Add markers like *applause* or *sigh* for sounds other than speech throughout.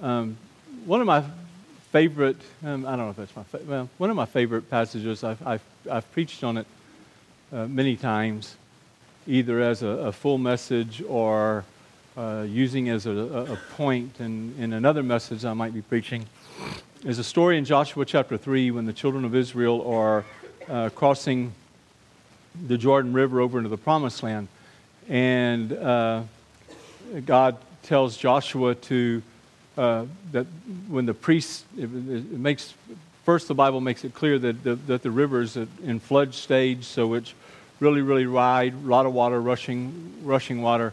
Um, one of my favorite, um, I don't know if that's my favorite, well, one of my favorite passages, I've, I've, I've preached on it uh, many times, either as a, a full message or uh, using as a, a point in, in another message I might be preaching, is a story in Joshua chapter 3 when the children of Israel are uh, crossing the Jordan River over into the Promised Land. And uh, God tells Joshua to, uh, that when the priests, it, makes, first the Bible makes it clear that the, that the river is in flood stage, so it's really, really wide, a lot of water, rushing, rushing water.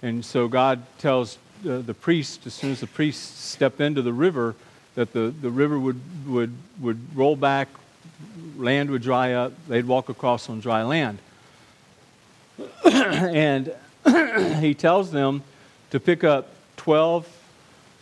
And so God tells uh, the priest, as soon as the priests step into the river, that the, the river would, would, would roll back, land would dry up, they'd walk across on dry land. *coughs* and *coughs* he tells them to pick up 12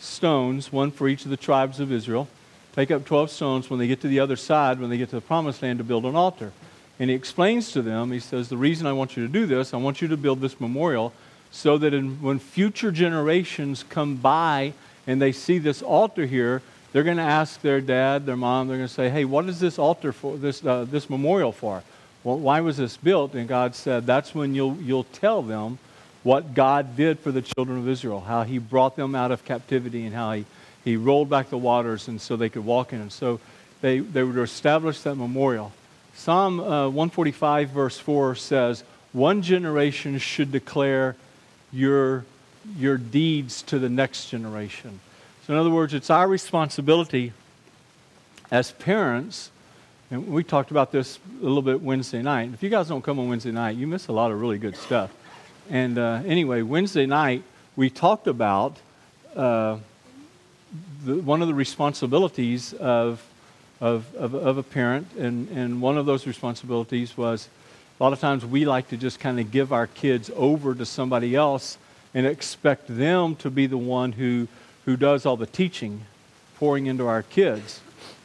stones, one for each of the tribes of Israel. Take up 12 stones when they get to the other side, when they get to the promised land, to build an altar. And he explains to them, he says, The reason I want you to do this, I want you to build this memorial so that in, when future generations come by and they see this altar here, they're going to ask their dad, their mom, they're going to say, hey, what is this altar for, this, uh, this memorial for? Well, why was this built? And God said, that's when you'll, you'll tell them what God did for the children of Israel, how he brought them out of captivity and how he, he rolled back the waters and so they could walk in. And so they, they would establish that memorial. Psalm uh, 145, verse 4 says, One generation should declare your, your deeds to the next generation. So, in other words, it's our responsibility as parents, and we talked about this a little bit Wednesday night. If you guys don't come on Wednesday night, you miss a lot of really good stuff. And uh, anyway, Wednesday night, we talked about uh, the, one of the responsibilities of, of, of, of a parent, and, and one of those responsibilities was a lot of times we like to just kind of give our kids over to somebody else and expect them to be the one who, who does all the teaching, pouring into our kids.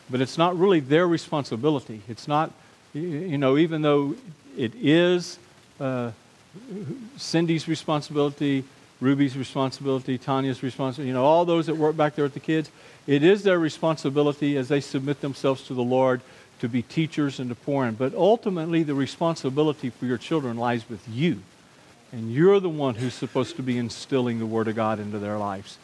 But it's not really their responsibility. It's not, you know, even though it is uh, Cindy's responsibility, Ruby's responsibility, Tanya's responsibility, you know, all those that work back there with the kids, it is their responsibility as they submit themselves to the Lord to be teachers and to pour in. But ultimately, the responsibility for your children lies with you. And you're the one who's supposed to be instilling the Word of God into their lives.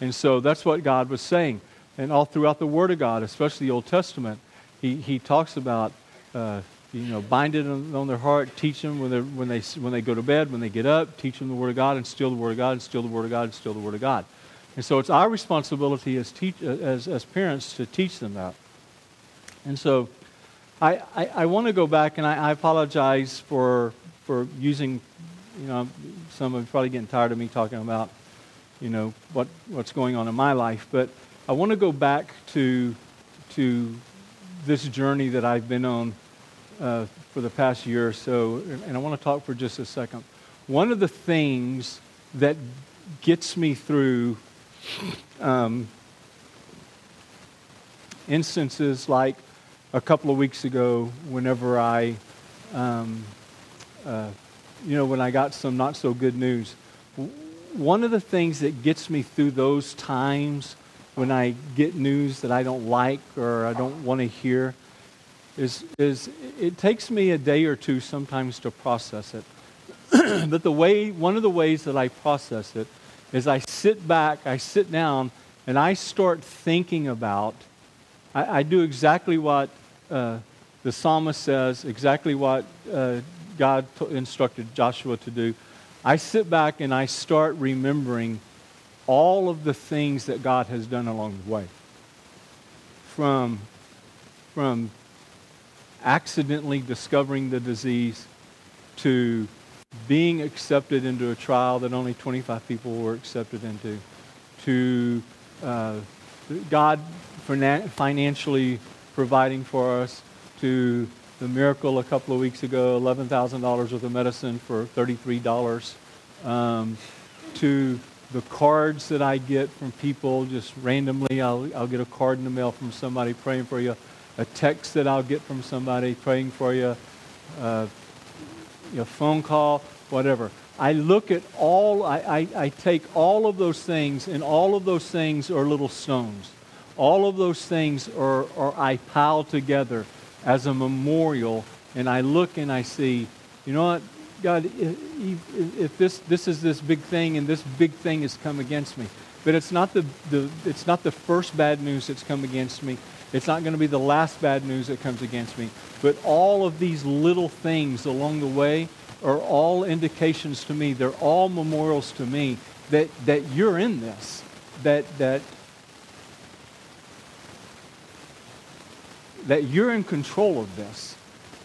And so that's what God was saying. And all throughout the Word of God, especially the Old Testament, He, he talks about, uh, you know, bind it on, their heart, teach them when, when, they, when they go to bed, when they get up, teach them the Word of God, and still the Word of God, and still the Word of God, and still the Word of God. And so it's our responsibility as, teach, uh, as, as parents to teach them that. And so I, I, I want to go back, and I, I, apologize for, for using, you know, some of you probably getting tired of me talking about, you know, what, what's going on in my life. But I want to go back to, to this journey that I've been on uh, for the past year or so, and I want to talk for just a second. One of the things that gets me through um, instances like a couple of weeks ago, whenever I, um, uh, you know, when I got some not so good news, one of the things that gets me through those times when I get news that I don't like or I don't want to hear is, is it takes me a day or two sometimes to process it. *clears throat* but the way, one of the ways that I process it is I sit back, I sit down, and I start thinking about I, I do exactly what uh, the psalmist says, exactly what uh, God t- instructed Joshua to do. I sit back and I start remembering all of the things that God has done along the way. From, from accidentally discovering the disease to being accepted into a trial that only 25 people were accepted into, to uh, God financially providing for us, to the miracle a couple of weeks ago, $11,000 worth of medicine for $33, um, to the cards that I get from people just randomly. I'll, I'll get a card in the mail from somebody praying for you, a text that I'll get from somebody praying for you, uh, a phone call, whatever. I look at all, I, I, I take all of those things, and all of those things are little stones. All of those things are, are I pile together as a memorial, and I look and I see, you know what, God, if, if this, this is this big thing and this big thing has come against me, but it's not the, the, it's not the first bad news that's come against me. It's not going to be the last bad news that comes against me. But all of these little things along the way are all indications to me, they're all memorials to me that, that you're in this, that, that, that you're in control of this,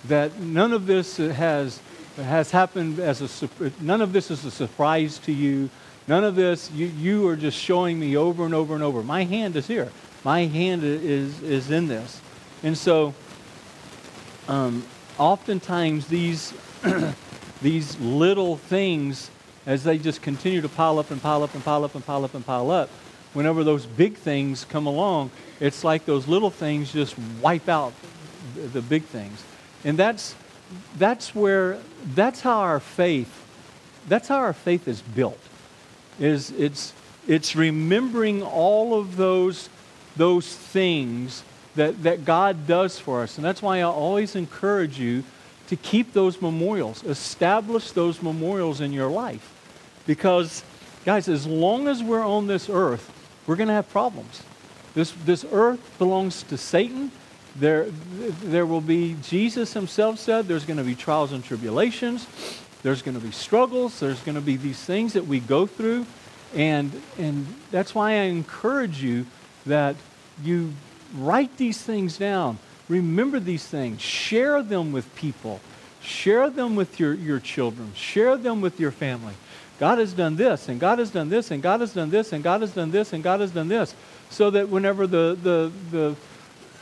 that none of this has, has happened as a, none of this is a surprise to you. None of this, you, you are just showing me over and over and over. My hand is here. My hand is, is in this. And so, um, oftentimes these *clears throat* these little things, as they just continue to pile up and pile up and pile up and pile up and pile up, whenever those big things come along, it's like those little things just wipe out the big things. And that's, that's where, that's how our faith, that's how our faith is built. Is it's, it's remembering all of those, those things that, that God does for us. And that's why I always encourage you to keep those memorials, establish those memorials in your life. Because, guys, as long as we're on this earth, we're going to have problems. This, this earth belongs to Satan. There, there will be, Jesus himself said, there's going to be trials and tribulations. There's going to be struggles. There's going to be these things that we go through. And, and that's why I encourage you that you write these things down. Remember these things. Share them with people. Share them with your, your children. Share them with your family. God has done this, and God has done this, and God has done this, and God has done this, and God has done this. So that whenever the, the, the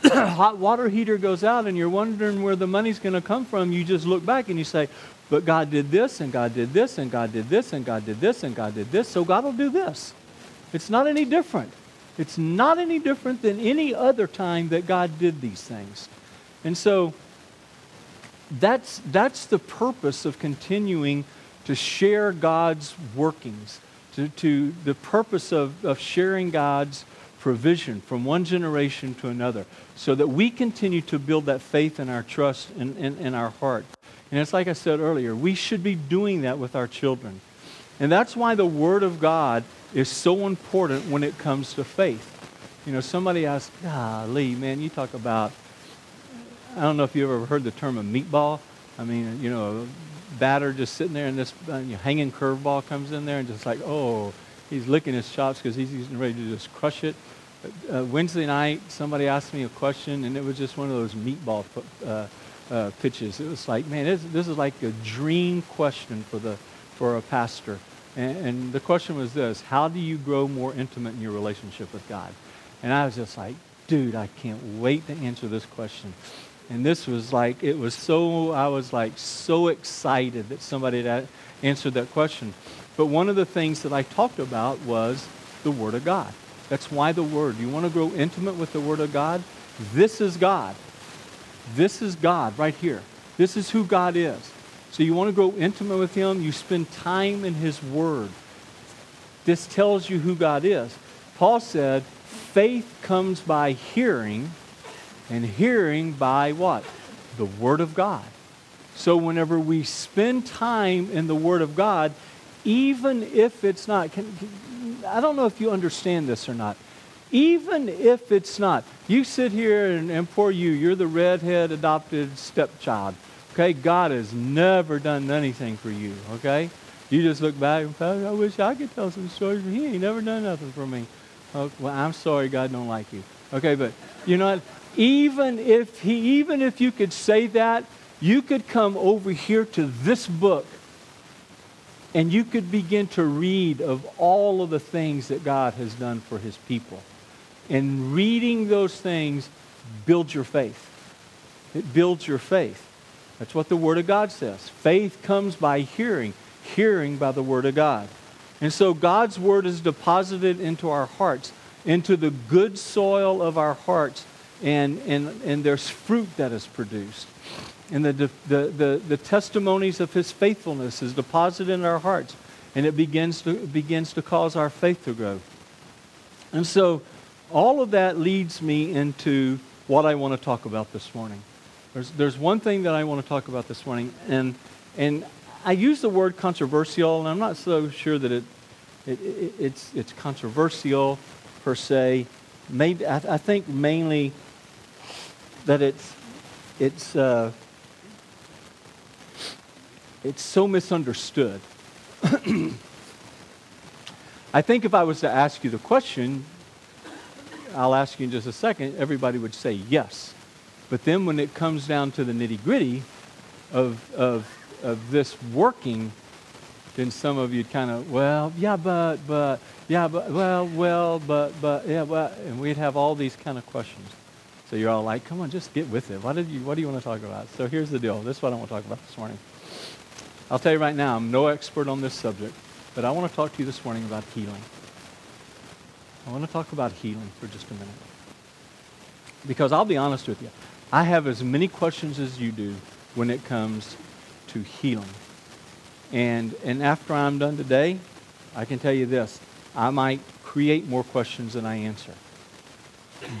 *coughs* hot water heater goes out and you're wondering where the money's going to come from, you just look back and you say, but God did this, and God did this, and God did this, and God did this, and God did this, so God will do this. It's not any different. It's not any different than any other time that God did these things. And so that's, that's the purpose of continuing to share God's workings, to, to the purpose of, of sharing God's provision from one generation to another, so that we continue to build that faith and our trust in, in, in our heart. And it's like I said earlier, we should be doing that with our children. And that's why the Word of God is so important when it comes to faith. You know, somebody asked, golly, man, you talk about, I don't know if you ever heard the term a meatball. I mean, you know, a batter just sitting there and this uh, hanging curveball comes in there and just like, oh, he's licking his chops because he's ready to just crush it. Uh, Wednesday night, somebody asked me a question, and it was just one of those meatball uh, uh, pitches. It was like, man, this, this is like a dream question for the for a pastor. And, and the question was this How do you grow more intimate in your relationship with God? And I was just like, dude, I can't wait to answer this question. And this was like, it was so, I was like so excited that somebody had answered that question. But one of the things that I talked about was the Word of God. That's why the Word. You want to grow intimate with the Word of God? This is God. This is God right here. This is who God is. So you want to grow intimate with Him, you spend time in His Word. This tells you who God is. Paul said, faith comes by hearing, and hearing by what? The Word of God. So whenever we spend time in the Word of God, even if it's not, can, I don't know if you understand this or not. Even if it's not, you sit here and, and poor you, you're the redhead adopted stepchild. Okay, God has never done anything for you. Okay, you just look back and say, I wish I could tell some stories, but He ain't never done nothing for me. Oh, well, I'm sorry, God don't like you. Okay, but you know? Even if he, even if you could say that, you could come over here to this book and you could begin to read of all of the things that God has done for his people. And reading those things builds your faith. It builds your faith. That's what the Word of God says. Faith comes by hearing, hearing by the Word of God. And so God's word is deposited into our hearts, into the good soil of our hearts, and, and, and there's fruit that is produced. and the, the, the, the testimonies of his faithfulness is deposited in our hearts, and it begins to, begins to cause our faith to grow. And so, all of that leads me into what I want to talk about this morning. There's, there's one thing that I want to talk about this morning, and, and I use the word controversial, and I'm not so sure that it, it, it it's, it's controversial per se. Maybe, I, I think mainly that it's, it's, uh, it's so misunderstood. *clears throat* I think if I was to ask you the question, I'll ask you in just a second, everybody would say yes. But then when it comes down to the nitty gritty of, of, of this working, then some of you'd kind of, well, yeah, but, but, yeah, but, well, well, but, but, yeah, but, and we'd have all these kind of questions. So you're all like, come on, just get with it. What, did you, what do you want to talk about? So here's the deal. This is what I want to talk about this morning. I'll tell you right now, I'm no expert on this subject, but I want to talk to you this morning about healing. I want to talk about healing for just a minute. Because I'll be honest with you, I have as many questions as you do when it comes to healing. And, and after I'm done today, I can tell you this I might create more questions than I answer.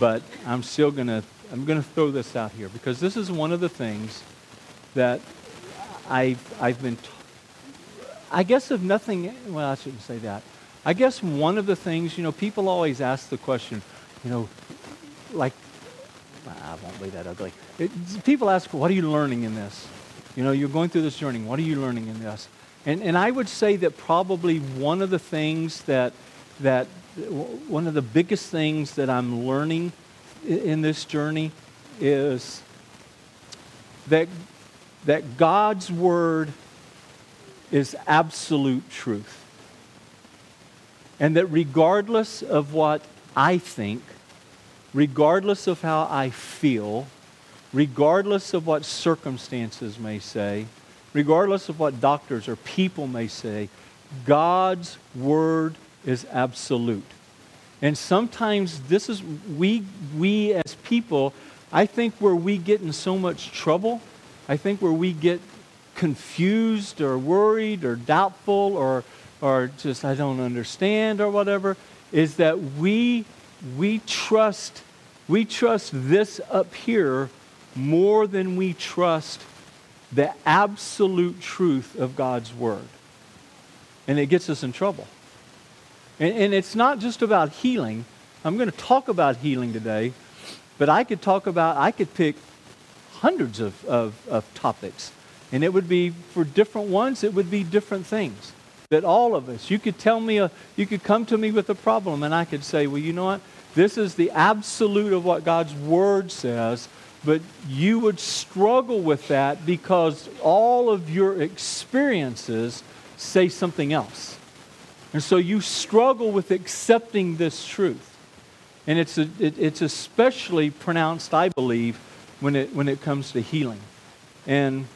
But I'm still going to I'm going to throw this out here because this is one of the things that I've, I've been, t- I guess if nothing, well, I shouldn't say that. I guess one of the things, you know, people always ask the question, you know, like, I won't be that ugly. It, people ask, what are you learning in this? You know, you're going through this journey. What are you learning in this? And, and I would say that probably one of the things that, that, one of the biggest things that I'm learning in, in this journey is that that God's word is absolute truth. And that regardless of what I think, regardless of how I feel, regardless of what circumstances may say, regardless of what doctors or people may say, God's word is absolute. And sometimes this is, we, we as people, I think where we get in so much trouble I think where we get confused or worried or doubtful or, or just I don't understand or whatever is that we, we, trust, we trust this up here more than we trust the absolute truth of God's Word. And it gets us in trouble. And, and it's not just about healing. I'm going to talk about healing today, but I could talk about, I could pick hundreds of, of, of topics. And it would be, for different ones, it would be different things. That all of us, you could tell me, a, you could come to me with a problem, and I could say, well, you know what? This is the absolute of what God's Word says, but you would struggle with that because all of your experiences say something else. And so you struggle with accepting this truth. And it's, a, it, it's especially pronounced, I believe, when it, when it comes to healing. And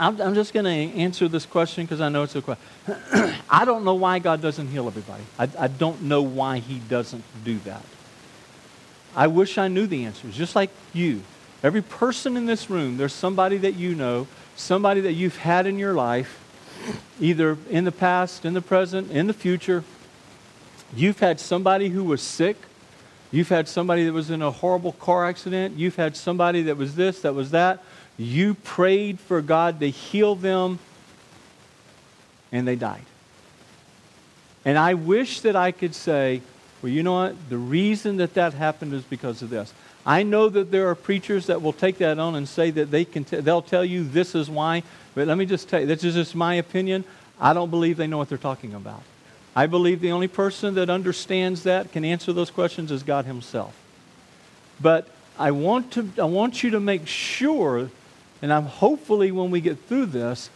I'm, I'm just going to answer this question because I know it's a question. *clears throat* I don't know why God doesn't heal everybody. I, I don't know why He doesn't do that. I wish I knew the answers, just like you. Every person in this room, there's somebody that you know, somebody that you've had in your life, either in the past, in the present, in the future. You've had somebody who was sick You've had somebody that was in a horrible car accident. You've had somebody that was this, that was that. You prayed for God to heal them, and they died. And I wish that I could say, well, you know what? The reason that that happened is because of this. I know that there are preachers that will take that on and say that they can t- they'll tell you this is why. But let me just tell you, this is just my opinion. I don't believe they know what they're talking about. I believe the only person that understands that, can answer those questions, is God Himself. But I want, to, I want you to make sure, and I'm hopefully when we get through this,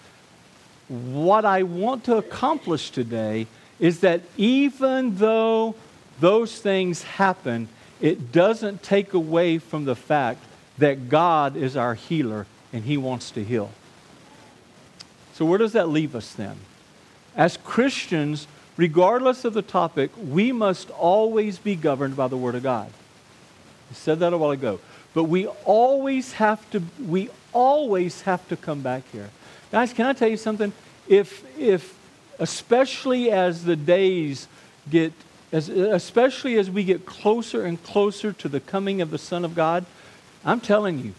what I want to accomplish today is that even though those things happen, it doesn't take away from the fact that God is our healer and He wants to heal. So, where does that leave us then? As Christians, regardless of the topic, we must always be governed by the Word of God. I said that a while ago. But we always have to, we always have to come back here. Guys, can I tell you something? If, if especially as the days get, as, especially as we get closer and closer to the coming of the Son of God, I'm telling you,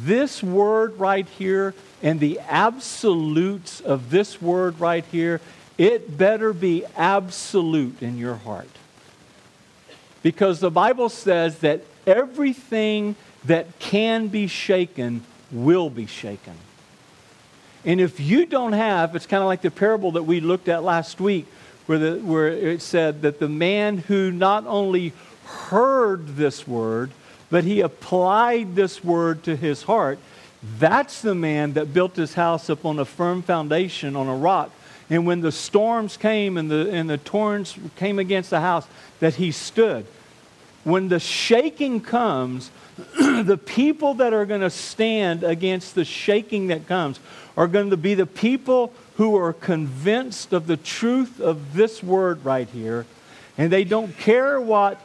this word right here and the absolutes of this word right here, it better be absolute in your heart. Because the Bible says that everything that can be shaken will be shaken. And if you don't have, it's kind of like the parable that we looked at last week, where, the, where it said that the man who not only heard this word, but he applied this word to his heart, that's the man that built his house upon a firm foundation on a rock. And when the storms came and the, and the torrents came against the house, that he stood. When the shaking comes, *clears throat* the people that are going to stand against the shaking that comes are going to be the people who are convinced of the truth of this word right here, and they don't care what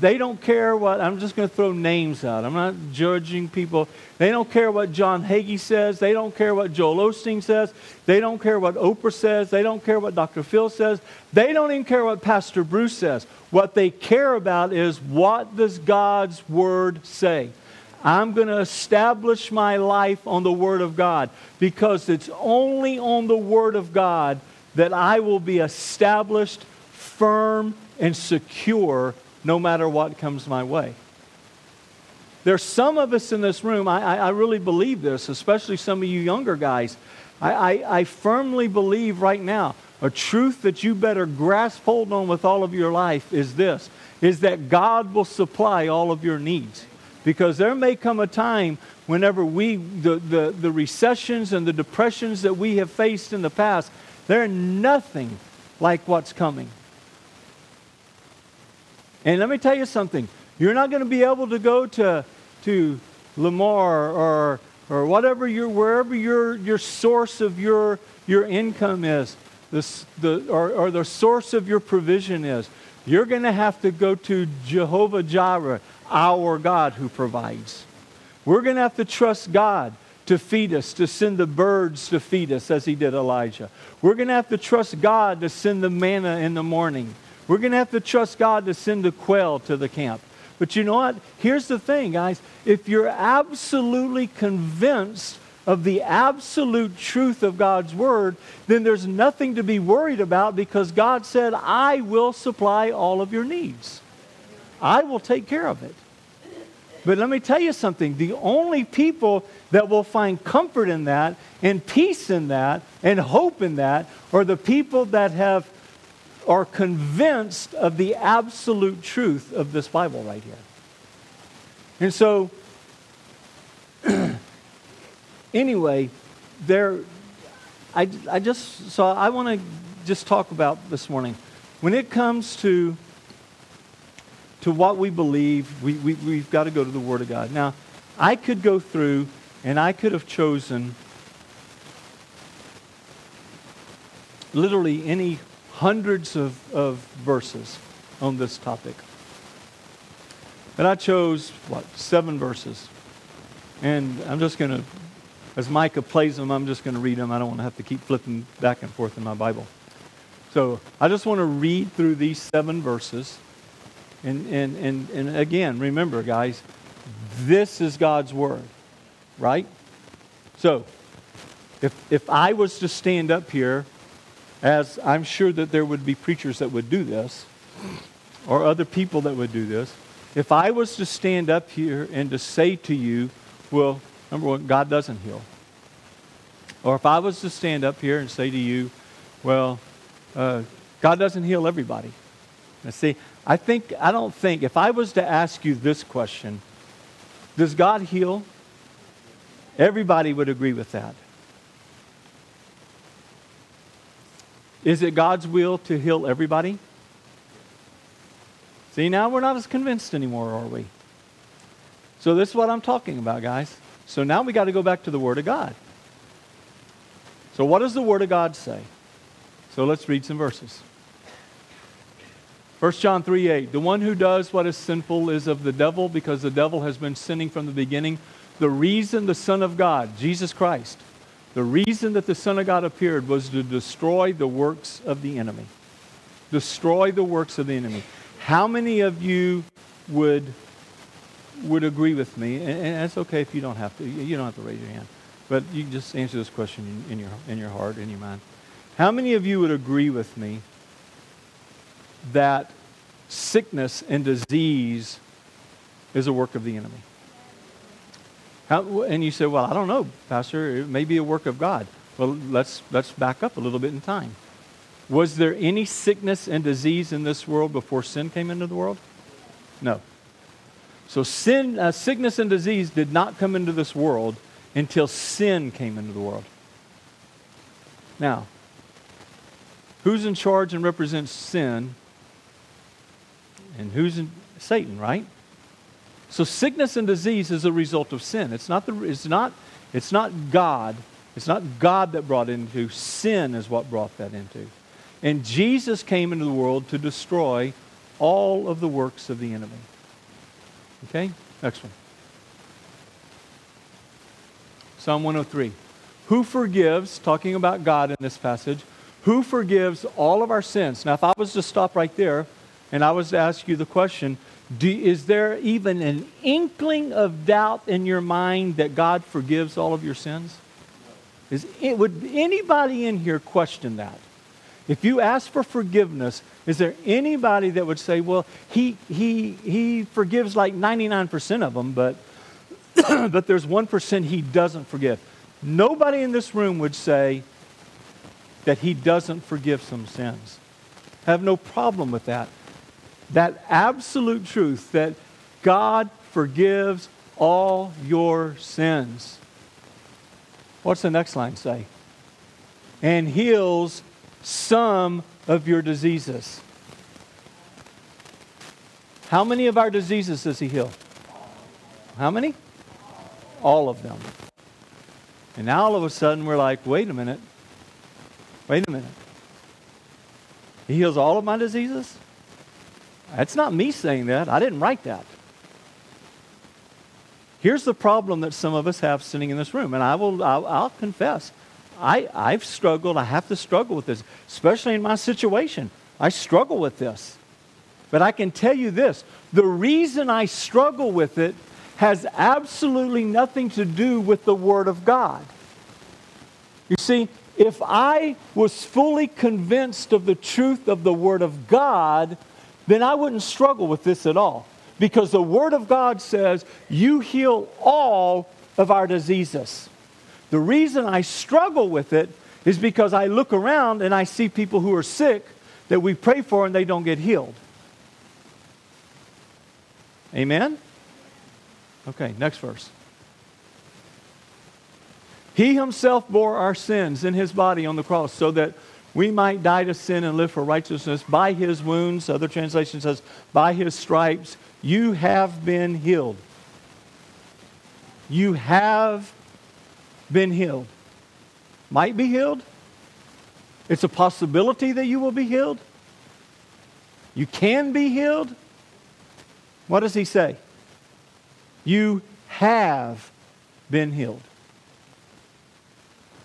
they don't care what, I'm just going to throw names out. I'm not judging people. They don't care what John Hagee says. They don't care what Joel Osteen says. They don't care what Oprah says. They don't care what Dr. Phil says. They don't even care what Pastor Bruce says. What they care about is what does God's Word say? I'm going to establish my life on the Word of God because it's only on the Word of God that I will be established, firm, and secure no matter what comes my way. There's some of us in this room, I, I, really believe this, especially some of you younger guys. I, I, I firmly believe right now a truth that you better grasp hold on with all of your life is this is that God will supply all of your needs. Because there may come a time whenever we, the, the, the recessions and the depressions that we have faced in the past, they're nothing like what's coming. And let me tell you something. You're not going to be able to go to, to Lamar or, or whatever your, wherever your, your source of your, your income is, this, the, or, or the source of your provision is. You're going to have to go to Jehovah Jireh, our God who provides. We're going to have to trust God to feed us, to send the birds to feed us as he did Elijah. We're going to have to trust God to send the manna in the morning. We're going to have to trust God to send the quail to the camp. But you know what? Here's the thing, guys. If you're absolutely convinced of the absolute truth of God's word, then there's nothing to be worried about because God said, I will supply all of your needs. I will take care of it. But let me tell you something the only people that will find comfort in that, and peace in that, and hope in that are the people that have are convinced of the absolute truth of this Bible right here. And so, *clears throat* anyway, there, I, I just so I want to just talk about this morning. When it comes to to what we believe, we, we, we've got to go to the Word of God. Now, I could go through and I could have chosen literally any hundreds of, of verses on this topic. And I chose, what, seven verses. And I'm just going to, as Micah plays them, I'm just going to read them. I don't want to have to keep flipping back and forth in my Bible. So I just want to read through these seven verses. And, and, and, and again, remember, guys, this is God's Word, right? So if, if I was to stand up here as I'm sure that there would be preachers that would do this, or other people that would do this. If I was to stand up here and to say to you, well, number one, God doesn't heal. Or if I was to stand up here and say to you, well, uh, God doesn't heal everybody. Now, see, I think, I don't think, if I was to ask you this question, does God heal? Everybody would agree with that. Is it God's will to heal everybody? See, now we're not as convinced anymore, are we? So, this is what I'm talking about, guys. So, now we got to go back to the Word of God. So, what does the Word of God say? So, let's read some verses. 1 John 3 8. The one who does what is sinful is of the devil because the devil has been sinning from the beginning. The reason the Son of God, Jesus Christ, the reason that the Son of God appeared was to destroy the works of the enemy. Destroy the works of the enemy. How many of you would, would agree with me? And, and it's okay if you don't have to. You don't have to raise your hand. But you just answer this question in, in your, in your heart, in your mind. How many of you would agree with me that sickness and disease is a work of the enemy? How, and you say, well, I don't know, Pastor. It may be a work of God. Well, let's, let's back up a little bit in time. Was there any sickness and disease in this world before sin came into the world? No. So sin, uh, sickness and disease did not come into this world until sin came into the world. Now, who's in charge and represents sin? And who's in Satan, right? So sickness and disease is a result of sin. It's not, the, it's not, it's not God. It's not God that brought into. Sin is what brought that into. And Jesus came into the world to destroy all of the works of the enemy. Okay? Next one. Psalm 103. Who forgives, talking about God in this passage, who forgives all of our sins? Now, if I was to stop right there and I was to ask you the question, do, is there even an inkling of doubt in your mind that God forgives all of your sins? Is it, would anybody in here question that? If you ask for forgiveness, is there anybody that would say, well, he, he, he forgives like 99% of them, but, *coughs* but there's 1% he doesn't forgive? Nobody in this room would say that he doesn't forgive some sins. Have no problem with that that absolute truth that God forgives all your sins. What's the next line say? And heals some of your diseases. How many of our diseases does he heal? How many? All of them. And now all of a sudden we're like, wait a minute. Wait a minute. He heals all of my diseases? That's not me saying that. I didn't write that. Here's the problem that some of us have sitting in this room, and I will, I'll, I'll confess. I, I've struggled. I have to struggle with this, especially in my situation. I struggle with this. But I can tell you this the reason I struggle with it has absolutely nothing to do with the Word of God. You see, if I was fully convinced of the truth of the Word of God, then I wouldn't struggle with this at all. Because the Word of God says, You heal all of our diseases. The reason I struggle with it is because I look around and I see people who are sick that we pray for and they don't get healed. Amen? Okay, next verse. He himself bore our sins in his body on the cross so that we might die to sin and live for righteousness. By his wounds, other translation says, by his stripes, you have been healed. You have been healed. Might be healed. It's a possibility that you will be healed. You can be healed. What does he say? You have been healed.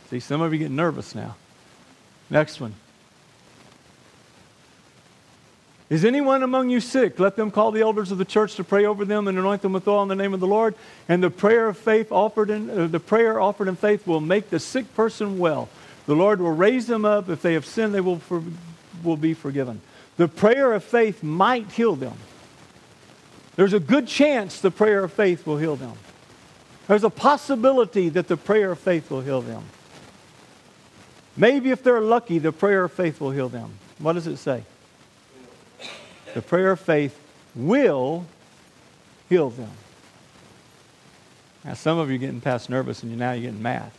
See, some of you get nervous now. Next one. Is anyone among you sick? Let them call the elders of the church to pray over them and anoint them with oil in the name of the Lord. And the prayer of faith offered in uh, the prayer offered in faith will make the sick person well. The Lord will raise them up. If they have sinned, they will, for, will be forgiven. The prayer of faith might heal them. There's a good chance the prayer of faith will heal them. There's a possibility that the prayer of faith will heal them. Maybe if they're lucky, the prayer of faith will heal them. What does it say? The prayer of faith will heal them. Now, some of you are getting past nervous and now you're getting mad.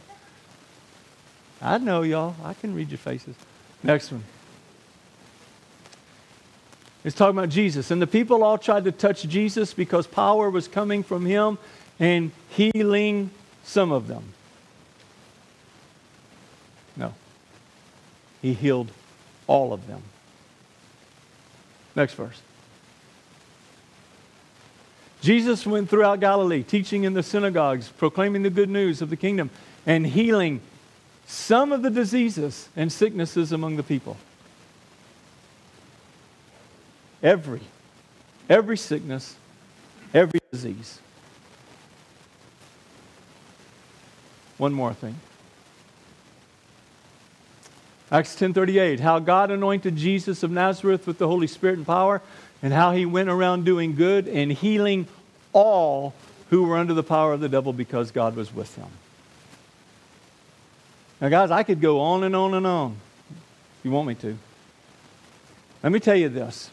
I know y'all. I can read your faces. Next one. It's talking about Jesus. And the people all tried to touch Jesus because power was coming from him and healing some of them. He healed all of them. Next verse. Jesus went throughout Galilee, teaching in the synagogues, proclaiming the good news of the kingdom, and healing some of the diseases and sicknesses among the people. Every, every sickness, every disease. One more thing. Acts 10:38 how God anointed Jesus of Nazareth with the Holy Spirit and power and how he went around doing good and healing all who were under the power of the devil because God was with him. Now guys, I could go on and on and on if you want me to. Let me tell you this.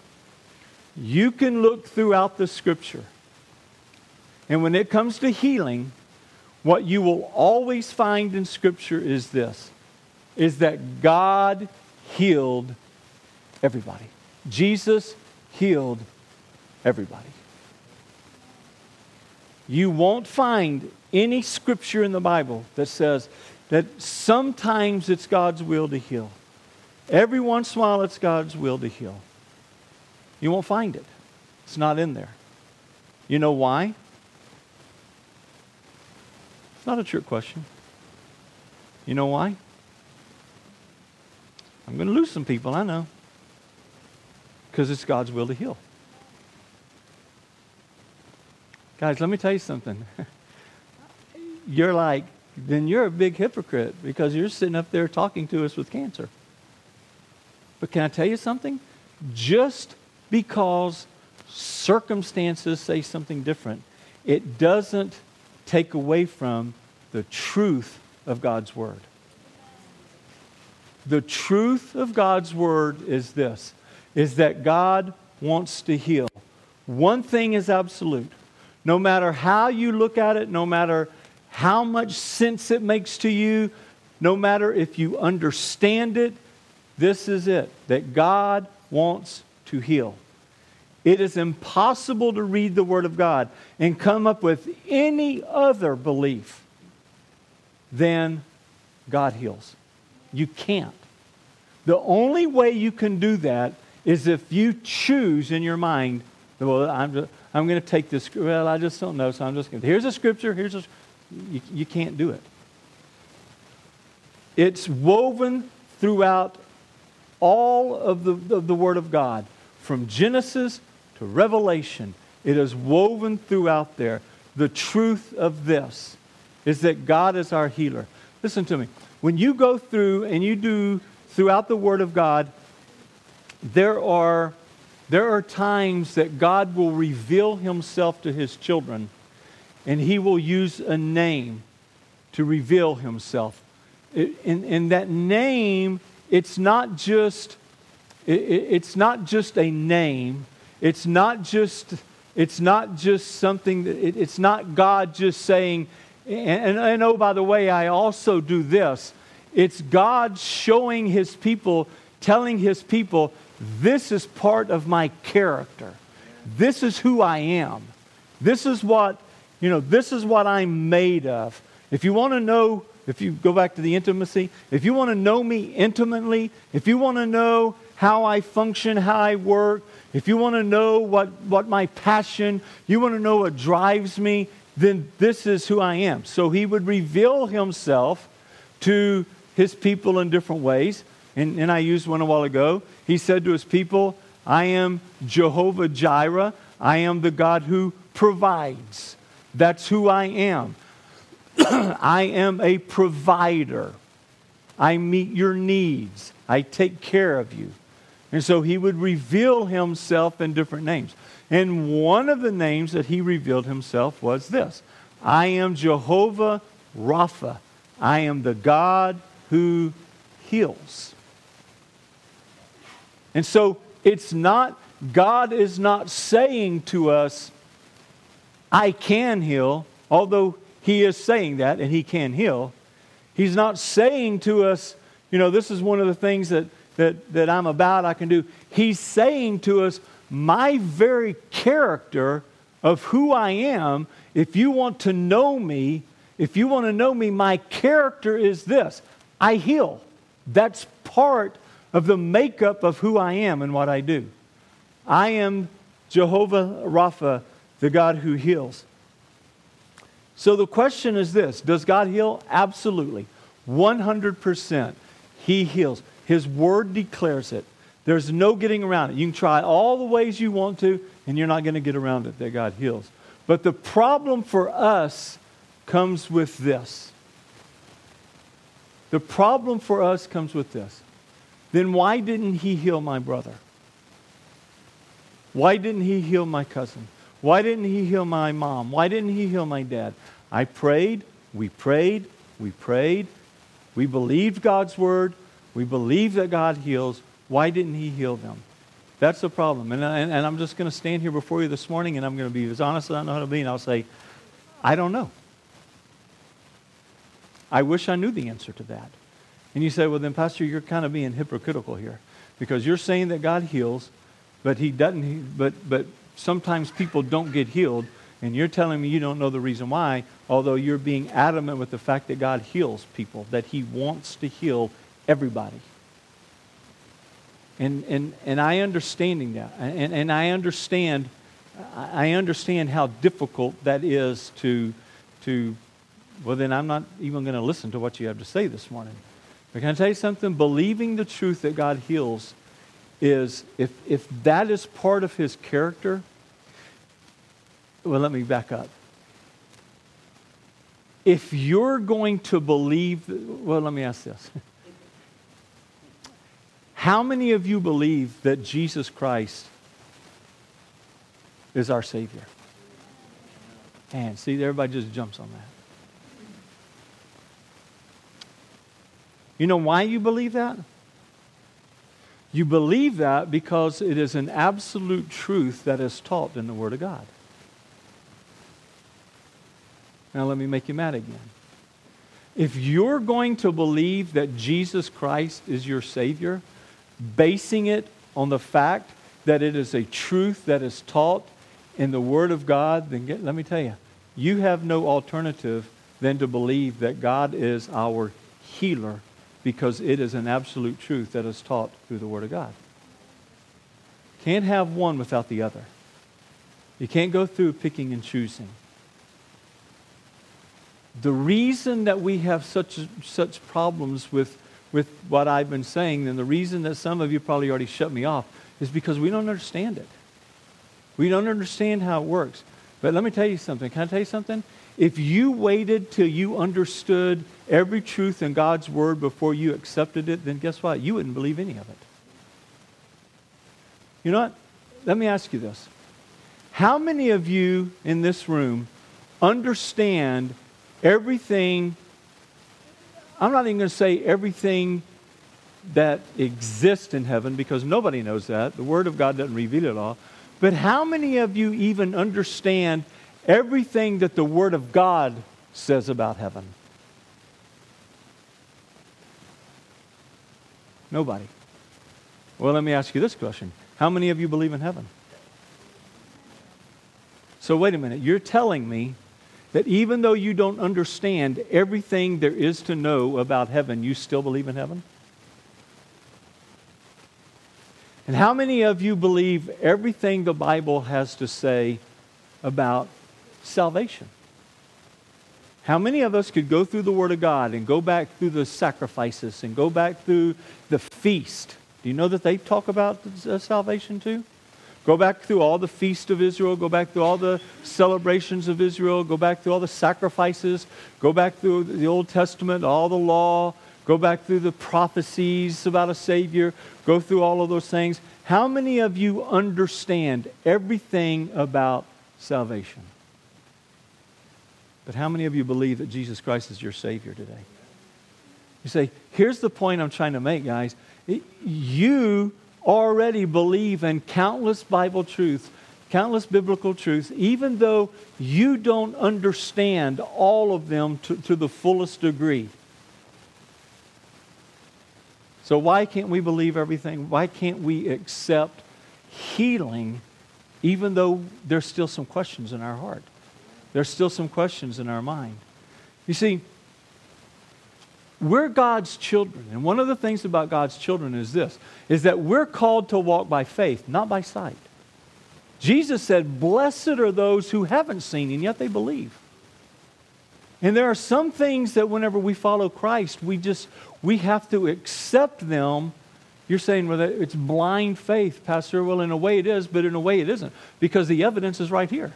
You can look throughout the scripture. And when it comes to healing, what you will always find in scripture is this is that God healed everybody. Jesus healed everybody. You won't find any scripture in the Bible that says that sometimes it's God's will to heal. Every once in a while, it's God's will to heal. You won't find it, it's not in there. You know why? It's not a trick question. You know why? I'm going to lose some people, I know. Because it's God's will to heal. Guys, let me tell you something. *laughs* you're like, then you're a big hypocrite because you're sitting up there talking to us with cancer. But can I tell you something? Just because circumstances say something different, it doesn't take away from the truth of God's Word. The truth of God's word is this is that God wants to heal. One thing is absolute. No matter how you look at it, no matter how much sense it makes to you, no matter if you understand it, this is it that God wants to heal. It is impossible to read the Word of God and come up with any other belief than God heals. You can't. The only way you can do that is if you choose in your mind, well, I'm, I'm going to take this, well, I just don't know, so I'm just going to, here's a scripture, here's a, you, you can't do it. It's woven throughout all of the, of the Word of God, from Genesis to Revelation. It is woven throughout there. The truth of this is that God is our healer. Listen to me. When you go through and you do throughout the Word of God, there are, there are times that God will reveal Himself to His children, and He will use a name to reveal Himself. And, that name, it's not just it's not just a name. It's not just it's not just something that it's not God just saying. And, and, and oh, by the way, I also do this. It's God showing his people, telling his people, this is part of my character. This is who I am. This is what, you know, this is what I'm made of. If you want to know, if you go back to the intimacy, if you want to know me intimately, if you want to know how I function, how I work, if you want to know what, what my passion, you want to know what drives me, then this is who I am. So he would reveal himself to his people in different ways. And, and I used one a while ago. He said to his people, I am Jehovah Jireh. I am the God who provides. That's who I am. *clears throat* I am a provider. I meet your needs. I take care of you. And so he would reveal himself in different names. And one of the names that he revealed himself was this I am Jehovah Rapha. I am the God who heals. And so it's not, God is not saying to us, I can heal, although He is saying that and He can heal. He's not saying to us, you know, this is one of the things that, that, that I'm about, I can do. He's saying to us, my very character of who I am, if you want to know me, if you want to know me, my character is this I heal. That's part of the makeup of who I am and what I do. I am Jehovah Rapha, the God who heals. So the question is this Does God heal? Absolutely. 100%. He heals. His word declares it. There's no getting around it. You can try all the ways you want to, and you're not going to get around it that God heals. But the problem for us comes with this. The problem for us comes with this. Then why didn't he heal my brother? Why didn't he heal my cousin? Why didn't he heal my mom? Why didn't he heal my dad? I prayed, we prayed, we prayed. We believed God's word. We believed that God heals. Why didn't he heal them? That's the problem. And, and, and I'm just going to stand here before you this morning and I'm going to be as honest as I know how to be and I'll say, I don't know. I wish I knew the answer to that. And you say, well, then, Pastor, you're kind of being hypocritical here because you're saying that God heals, but he doesn't, but, but sometimes people don't get healed, and you're telling me you don't know the reason why, although you're being adamant with the fact that God heals people, that he wants to heal everybody. And, and, and I understanding that, and, and I understand, I understand how difficult that is to, to well, then I'm not even going to listen to what you have to say this morning. But can I tell you something? Believing the truth that God heals is, if, if that is part of his character, well, let me back up. If you're going to believe, well, let me ask this. How many of you believe that Jesus Christ is our Savior? And see, everybody just jumps on that. You know why you believe that? You believe that because it is an absolute truth that is taught in the Word of God. Now, let me make you mad again. If you're going to believe that Jesus Christ is your Savior, basing it on the fact that it is a truth that is taught in the Word of God, then get, let me tell you, you have no alternative than to believe that God is our healer because it is an absolute truth that is taught through the Word of God. Can't have one without the other. You can't go through picking and choosing. The reason that we have such, such problems with, with what I've been saying, then the reason that some of you probably already shut me off, is because we don't understand it. We don't understand how it works. But let me tell you something. Can I tell you something? If you waited till you understood every truth in God's word before you accepted it, then guess what? You wouldn't believe any of it. You know what? Let me ask you this. How many of you in this room understand everything? I'm not even going to say everything that exists in heaven because nobody knows that. The Word of God doesn't reveal it all. But how many of you even understand everything that the Word of God says about heaven? Nobody. Well, let me ask you this question How many of you believe in heaven? So, wait a minute. You're telling me that even though you don't understand everything there is to know about heaven, you still believe in heaven? And how many of you believe everything the Bible has to say about salvation? How many of us could go through the Word of God and go back through the sacrifices and go back through the feast? Do you know that they talk about uh, salvation too? Go back through all the feast of Israel, go back through all the celebrations of Israel, go back through all the sacrifices, go back through the Old Testament, all the law, go back through the prophecies about a Savior, go through all of those things. How many of you understand everything about salvation? But how many of you believe that Jesus Christ is your Savior today? You say, here's the point I'm trying to make, guys. You already believe in countless Bible truths, countless biblical truths, even though you don't understand all of them to, to the fullest degree. So, why can't we believe everything? Why can't we accept healing even though there's still some questions in our heart? there's still some questions in our mind. You see, we're God's children. And one of the things about God's children is this is that we're called to walk by faith, not by sight. Jesus said, Blessed are those who haven't seen, and yet they believe. And there are some things that whenever we follow Christ, we just we have to accept them. You're saying well, it's blind faith, Pastor. Well, in a way it is, but in a way it isn't, because the evidence is right here.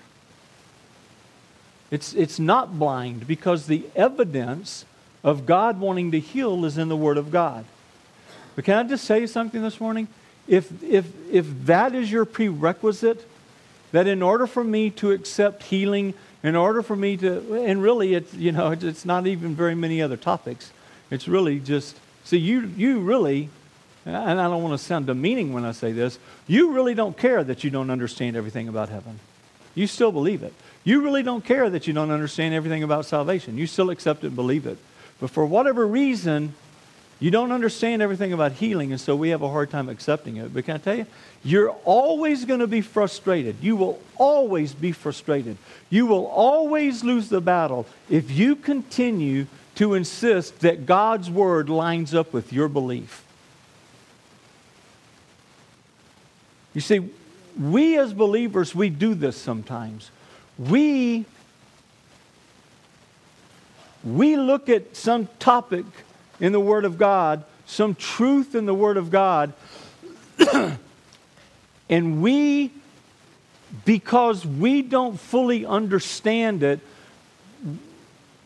It's, it's not blind because the evidence of God wanting to heal is in the Word of God. But can I just say something this morning? If, if, if that is your prerequisite, that in order for me to accept healing, in order for me to, and really, it's, you know, it's not even very many other topics. It's really just, see, you, you really, and I don't want to sound demeaning when I say this, you really don't care that you don't understand everything about heaven. You still believe it. You really don't care that you don't understand everything about salvation. You still accept it and believe it. But for whatever reason, you don't understand everything about healing, and so we have a hard time accepting it. But can I tell you, you're always going to be frustrated. You will always be frustrated. You will always lose the battle if you continue to insist that God's word lines up with your belief. You see, we as believers, we do this sometimes. We we look at some topic in the Word of God, some truth in the Word of God, *clears throat* and we, because we don't fully understand it,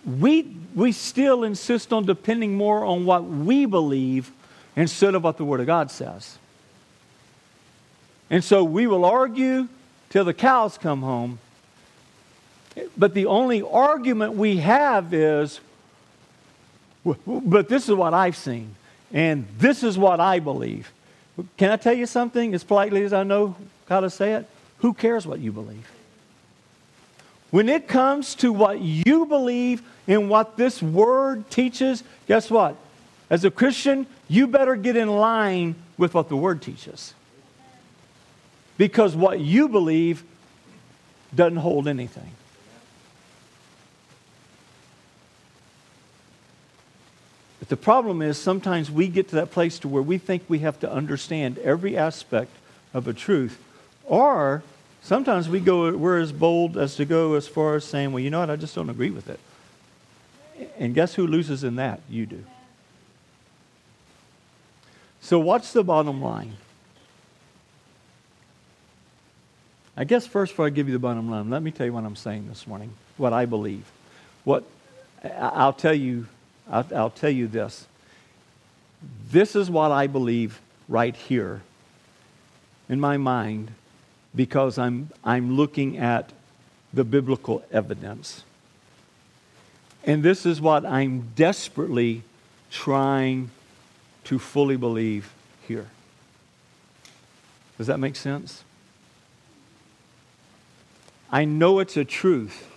we, we still insist on depending more on what we believe instead of what the Word of God says. And so we will argue till the cows come home but the only argument we have is, but this is what I've seen, and this is what I believe. Can I tell you something, as politely as I know how to say it? Who cares what you believe? When it comes to what you believe and what this word teaches, guess what? As a Christian, you better get in line with what the word teaches. Because what you believe doesn't hold anything. But the problem is sometimes we get to that place to where we think we have to understand every aspect of a truth. Or sometimes we go, we're as bold as to go as far as saying, well, you know what, I just don't agree with it. And guess who loses in that? You do. So, what's the bottom line? I guess first, before I give you the bottom line, let me tell you what I'm saying this morning, what I believe. What I'll tell you I'll, I'll tell you this. This is what I believe right here in my mind because I'm, I'm looking at the biblical evidence. And this is what I'm desperately trying to fully believe here. Does that make sense? I know it's a truth.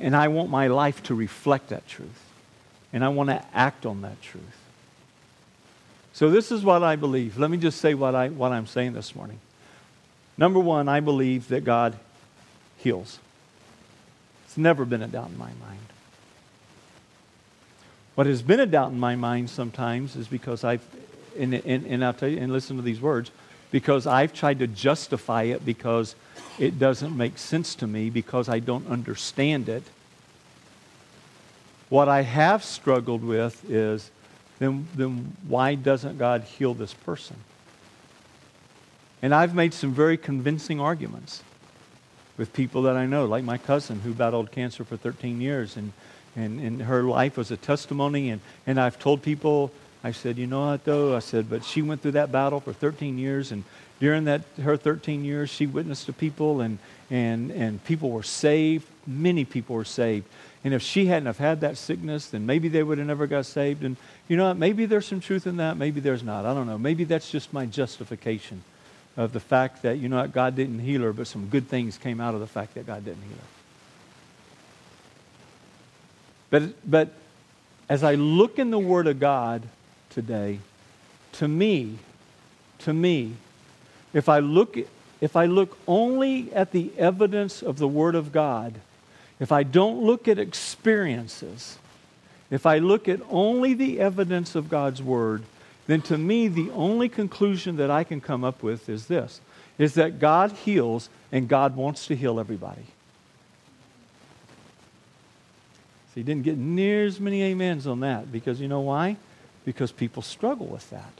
And I want my life to reflect that truth. And I want to act on that truth. So, this is what I believe. Let me just say what, I, what I'm saying this morning. Number one, I believe that God heals. It's never been a doubt in my mind. What has been a doubt in my mind sometimes is because I've, and, and, and I'll tell you, and listen to these words, because I've tried to justify it because it doesn't make sense to me because I don't understand it. What I have struggled with is then, then why doesn't God heal this person? And I've made some very convincing arguments with people that I know, like my cousin who battled cancer for 13 years, and, and, and her life was a testimony. And, and I've told people, I said, you know what, though? I said, but she went through that battle for 13 years, and during that her 13 years, she witnessed to people, and, and, and people were saved. Many people were saved. And if she hadn't have had that sickness, then maybe they would have never got saved. And you know what? Maybe there's some truth in that. Maybe there's not. I don't know. Maybe that's just my justification of the fact that, you know what, God didn't heal her, but some good things came out of the fact that God didn't heal her. But, but as I look in the Word of God today, to me, to me, if I look, if I look only at the evidence of the Word of God, if I don't look at experiences, if I look at only the evidence of God's Word, then to me, the only conclusion that I can come up with is this is that God heals and God wants to heal everybody. So he didn't get near as many amens on that because you know why? Because people struggle with that.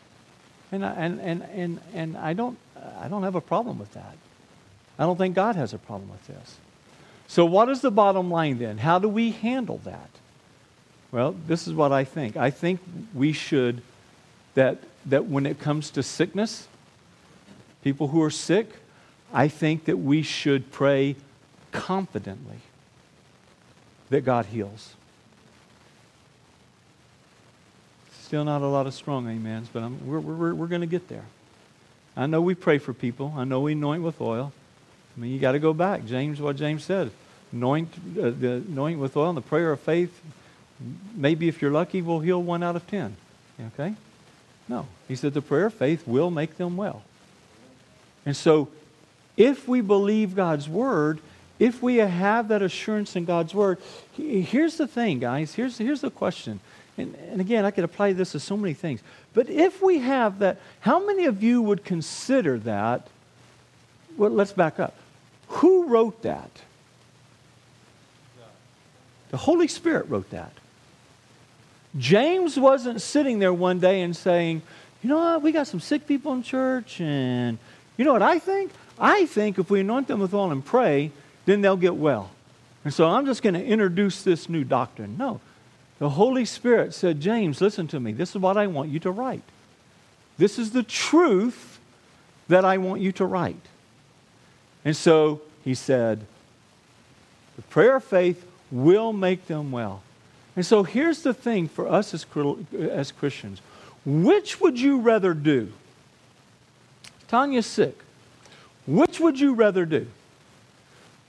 And I, and, and, and, and I, don't, I don't have a problem with that. I don't think God has a problem with this. So, what is the bottom line then? How do we handle that? Well, this is what I think. I think we should, that, that when it comes to sickness, people who are sick, I think that we should pray confidently that God heals. Still not a lot of strong amens, but I'm, we're, we're, we're going to get there. I know we pray for people. I know we anoint with oil. I mean, you got to go back. James, what James said, anoint, uh, the anoint with oil and the prayer of faith. Maybe if you're lucky, will heal one out of ten. Okay? No. He said the prayer of faith will make them well. And so, if we believe God's word, if we have that assurance in God's word, here's the thing, guys. Here's, here's the question. And, and again, I could apply this to so many things. But if we have that, how many of you would consider that? Well, let's back up. Who wrote that? The Holy Spirit wrote that. James wasn't sitting there one day and saying, you know what, we got some sick people in church, and you know what I think? I think if we anoint them with oil and pray, then they'll get well. And so I'm just going to introduce this new doctrine. No. The Holy Spirit said, James, listen to me. This is what I want you to write. This is the truth that I want you to write. And so he said, the prayer of faith will make them well. And so here's the thing for us as, as Christians which would you rather do? Tanya's sick. Which would you rather do?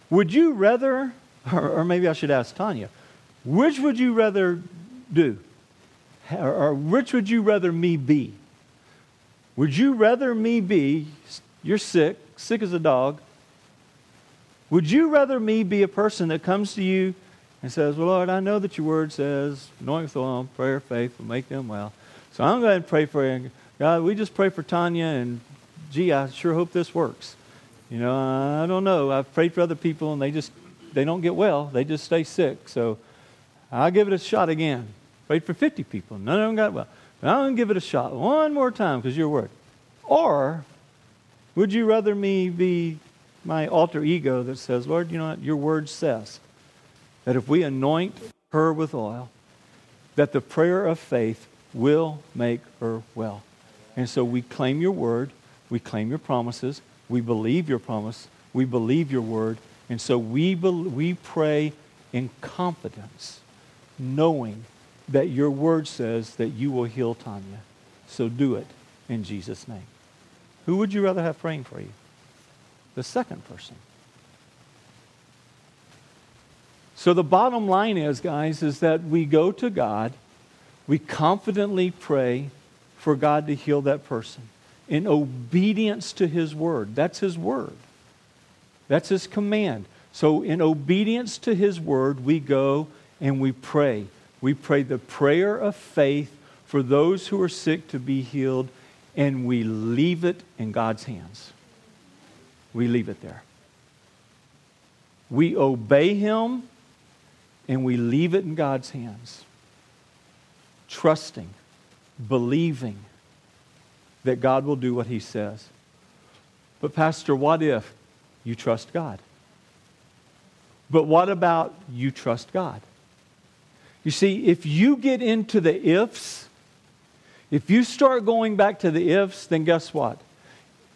Would you rather, or, or maybe I should ask Tanya, which would you rather do? Or, or which would you rather me be? Would you rather me be, you're sick, sick as a dog, would you rather me be a person that comes to you and says, Well, Lord, I know that your word says, anoint with oil, prayer, faith will make them well. So I'm going to pray for you. God, we just pray for Tanya, and gee, I sure hope this works. You know, I don't know. I've prayed for other people, and they just they don't get well. They just stay sick. So I'll give it a shot again. Prayed for 50 people. None of them got well. But I'm going to give it a shot one more time because your word. Or would you rather me be my alter ego that says, Lord, you know what? Your word says that if we anoint her with oil, that the prayer of faith will make her well. And so we claim your word, we claim your promises, we believe your promise, we believe your word, and so we, be, we pray in confidence, knowing that your word says that you will heal Tanya. So do it in Jesus' name. Who would you rather have praying for you? The second person. So the bottom line is, guys, is that we go to God, we confidently pray for God to heal that person in obedience to His word. That's His word, that's His command. So, in obedience to His word, we go and we pray. We pray the prayer of faith for those who are sick to be healed, and we leave it in God's hands. We leave it there. We obey Him and we leave it in God's hands, trusting, believing that God will do what He says. But, Pastor, what if you trust God? But what about you trust God? You see, if you get into the ifs, if you start going back to the ifs, then guess what?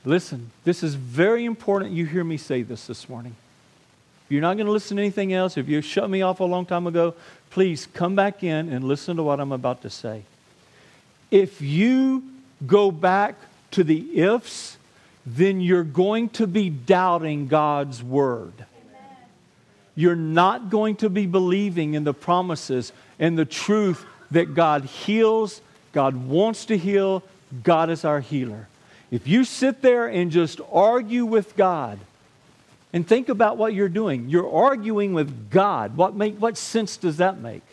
Listen, this is very important you hear me say this this morning you're not going to listen to anything else, if you shut me off a long time ago, please come back in and listen to what I'm about to say. If you go back to the ifs, then you're going to be doubting God's word. You're not going to be believing in the promises and the truth that God heals, God wants to heal, God is our healer. If you sit there and just argue with God, and think about what you're doing. You're arguing with God. What, make, what sense does that make?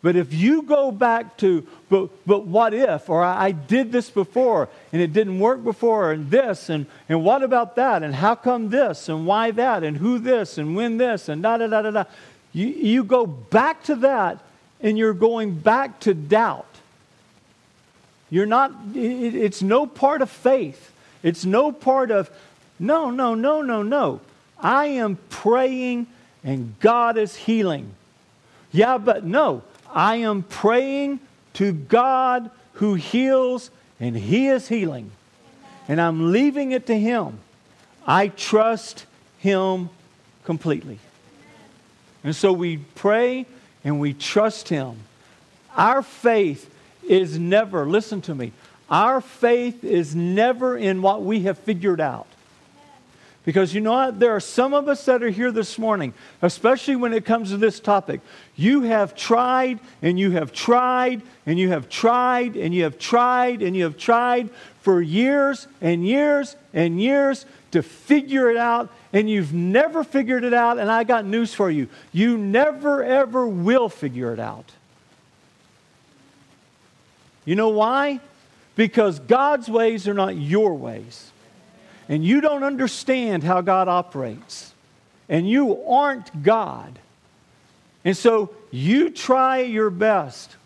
But if you go back to, but, but what if, or I, I, did this before and it didn't work before, and this, and, and what about that, and how come this, and why that, and who this, and when this, and da da da da da. You, you go back to that and you're going back to doubt. You're not, it, it's no part of faith. It's no part of, no, no, no, no, no. I am praying and God is healing. Yeah, but no, I am praying to God who heals and He is healing. And I'm leaving it to Him. I trust Him completely. And so we pray and we trust Him. Our faith is never, listen to me, our faith is never in what we have figured out. Because you know what? There are some of us that are here this morning, especially when it comes to this topic. You have tried and you have tried and you have tried and you have tried and you have tried for years and years and years to figure it out, and you've never figured it out. And I got news for you you never, ever will figure it out. You know why? Because God's ways are not your ways and you don't understand how God operates, and you aren't God, and so you try your best,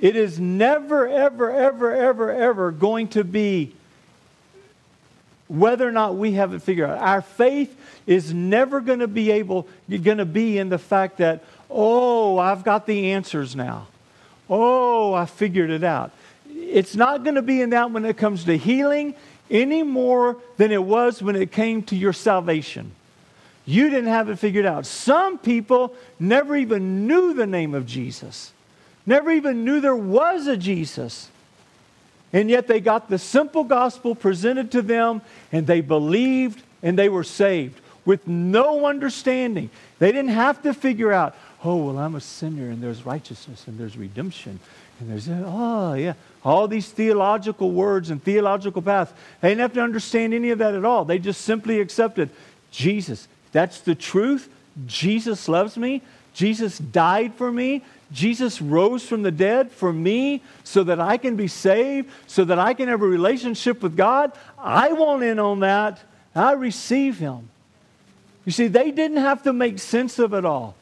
it is never, ever, ever, ever, ever going to be whether or not we have it figured out. Our faith is never going to be able, going to be in the fact that, oh, I've got the answers now. Oh, I figured it out. It's not going to be in that when it comes to healing any more than it was when it came to your salvation. You didn't have it figured out. Some people never even knew the name of Jesus, never even knew there was a Jesus. And yet they got the simple gospel presented to them and they believed and they were saved with no understanding. They didn't have to figure out, oh, well, I'm a sinner and there's righteousness and there's redemption and there's, oh, yeah, all these theological words and theological paths. They didn't have to understand any of that at all. They just simply accepted Jesus. That's the truth. Jesus loves me. Jesus died for me. Jesus rose from the dead for me so that I can be saved, so that I can have a relationship with God. I want in on that. I receive Him. You see, they didn't have to make sense of it all.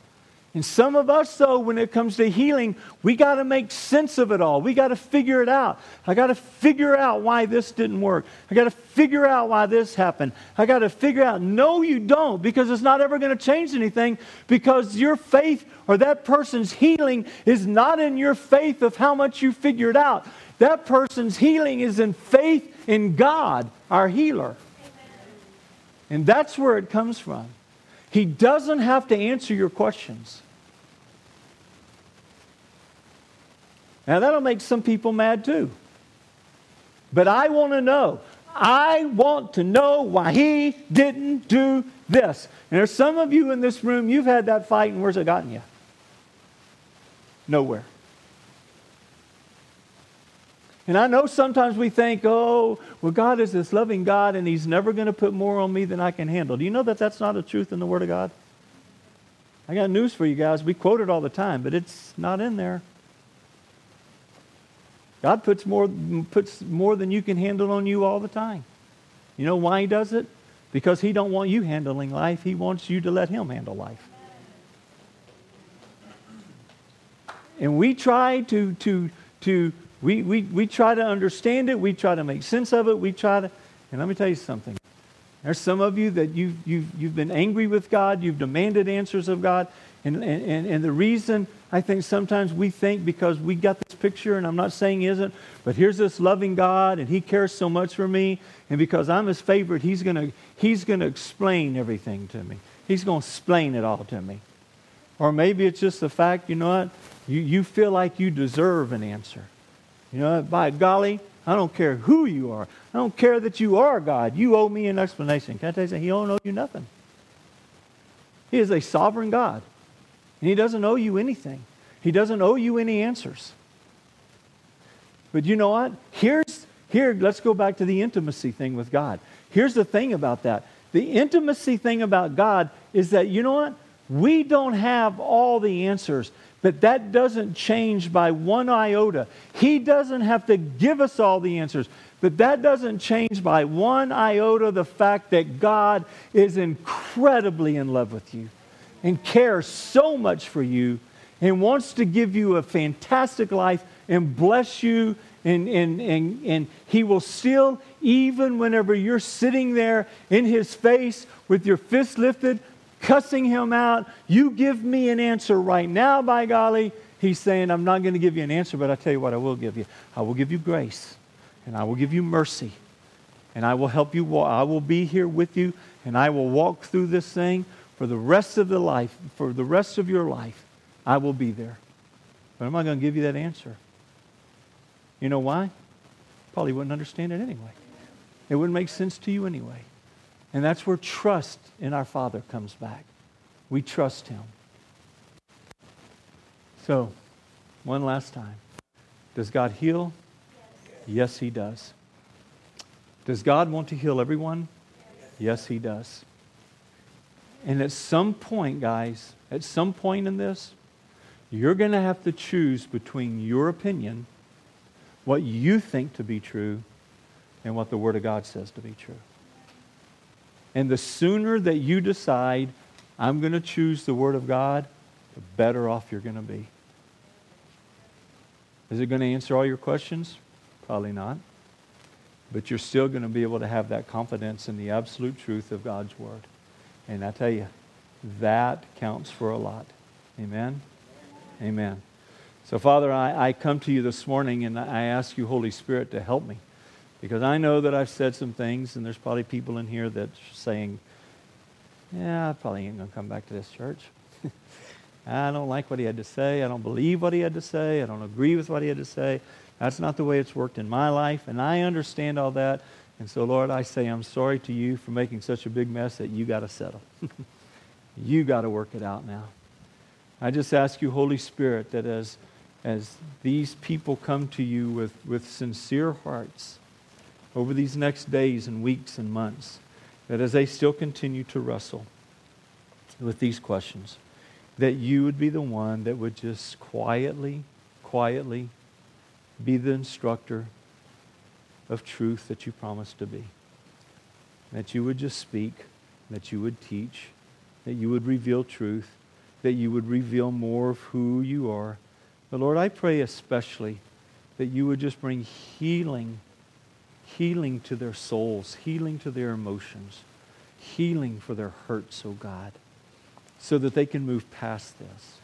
And some of us, though, when it comes to healing, we got to make sense of it all. We got to figure it out. I got to figure out why this didn't work. I got to figure out why this happened. I got to figure out. No, you don't, because it's not ever going to change anything, because your faith or that person's healing is not in your faith of how much you figured out. That person's healing is in faith in God, our healer. And that's where it comes from. He doesn't have to answer your questions. Now, that'll make some people mad too. But I want to know. I want to know why he didn't do this. And there's some of you in this room, you've had that fight, and where's it gotten you? Nowhere. And I know sometimes we think, oh, well, God is this loving God, and He's never going to put more on me than I can handle. Do you know that that's not a truth in the Word of God? I got news for you guys. We quote it all the time, but it's not in there. God puts more, puts more than you can handle on you all the time. You know why he does it? Because he don't want you handling life. He wants you to let him handle life. And we try to, to, to we, we, we try to understand it. We try to make sense of it. We try to, and let me tell you something. There's some of you that you've, you've, you've been angry with God. You've demanded answers of God. And, and, and the reason I think sometimes we think because we got this picture, and I'm not saying isn't, but here's this loving God, and he cares so much for me, and because I'm his favorite, he's going to he's gonna explain everything to me. He's going to explain it all to me. Or maybe it's just the fact, you know what? You, you feel like you deserve an answer. You know, by golly, I don't care who you are. I don't care that you are God. You owe me an explanation. Can I tell you something? He don't owe you nothing. He is a sovereign God. And He doesn't owe you anything, He doesn't owe you any answers. But you know what? Here's, here, let's go back to the intimacy thing with God. Here's the thing about that the intimacy thing about God is that, you know what? We don't have all the answers, But that doesn't change by one iota. He doesn't have to give us all the answers. But that doesn't change by one iota the fact that God is incredibly in love with you and cares so much for you and wants to give you a fantastic life and bless you. And, and, and, and he will still, even whenever you're sitting there in his face with your fist lifted, cussing him out, you give me an answer right now, by golly. He's saying, I'm not going to give you an answer, but I tell you what I will give you. I will give you grace, and I will give you mercy, and I will help you walk. I will be here with you, and I will walk through this thing for the rest of the life, for the rest of your life. I will be there. But I'm not going to give you that answer. You know why? Probably wouldn't understand it anyway. It wouldn't make sense to you anyway. And that's where trust in our Father comes back. We trust Him. So, one last time. Does God heal? Yes, yes He does. Does God want to heal everyone? Yes, yes He does. And at some point, guys, at some point in this, you're going to have to choose between your opinion, what you think to be true, and what the Word of God says to be true. And the sooner that you decide, I'm going to choose the Word of God, the better off you're going to be. Is it going to answer all your questions? Probably not. But you're still going to be able to have that confidence in the absolute truth of God's Word. And I tell you, that counts for a lot. Amen? Amen. So, Father, I, I come to you this morning and I ask you, Holy Spirit, to help me. Because I know that I've said some things, and there's probably people in here that's saying, Yeah, I probably ain't going to come back to this church. *laughs* I don't like what he had to say. I don't believe what he had to say. I don't agree with what he had to say. That's not the way it's worked in my life, and I understand all that. And so, Lord, I say I'm sorry to you for making such a big mess that you got to settle. *laughs* you got to work it out now. I just ask you, Holy Spirit, that as, as these people come to you with, with sincere hearts, over these next days and weeks and months that as they still continue to wrestle with these questions, that you would be the one that would just quietly, quietly be the instructor of truth that you promised to be. That you would just speak, that you would teach, that you would reveal truth, that you would reveal more of who you are. But Lord, I pray especially that you would just bring healing healing to their souls, healing to their emotions, healing for their hurts, oh God, so that they can move past this.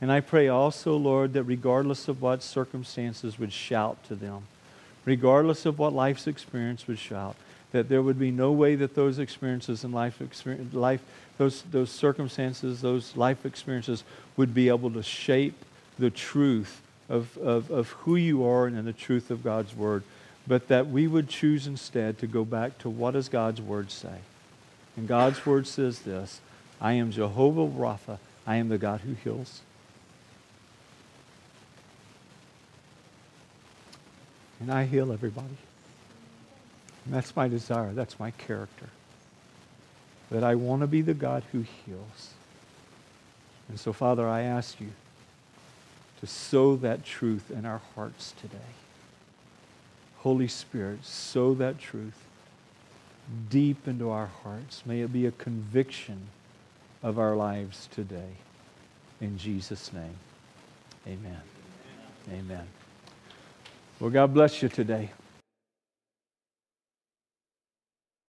And I pray also, Lord, that regardless of what circumstances would shout to them, regardless of what life's experience would shout, that there would be no way that those experiences and life, experience, life those, those circumstances, those life experiences would be able to shape the truth of, of, of who you are and the truth of God's Word but that we would choose instead to go back to what does God's word say? And God's word says this I am Jehovah Rapha, I am the God who heals. And I heal everybody. And that's my desire, that's my character. That I want to be the God who heals. And so, Father, I ask you to sow that truth in our hearts today. Holy Spirit, sow that truth deep into our hearts. May it be a conviction of our lives today. In Jesus' name, amen. Amen. Well, God bless you today.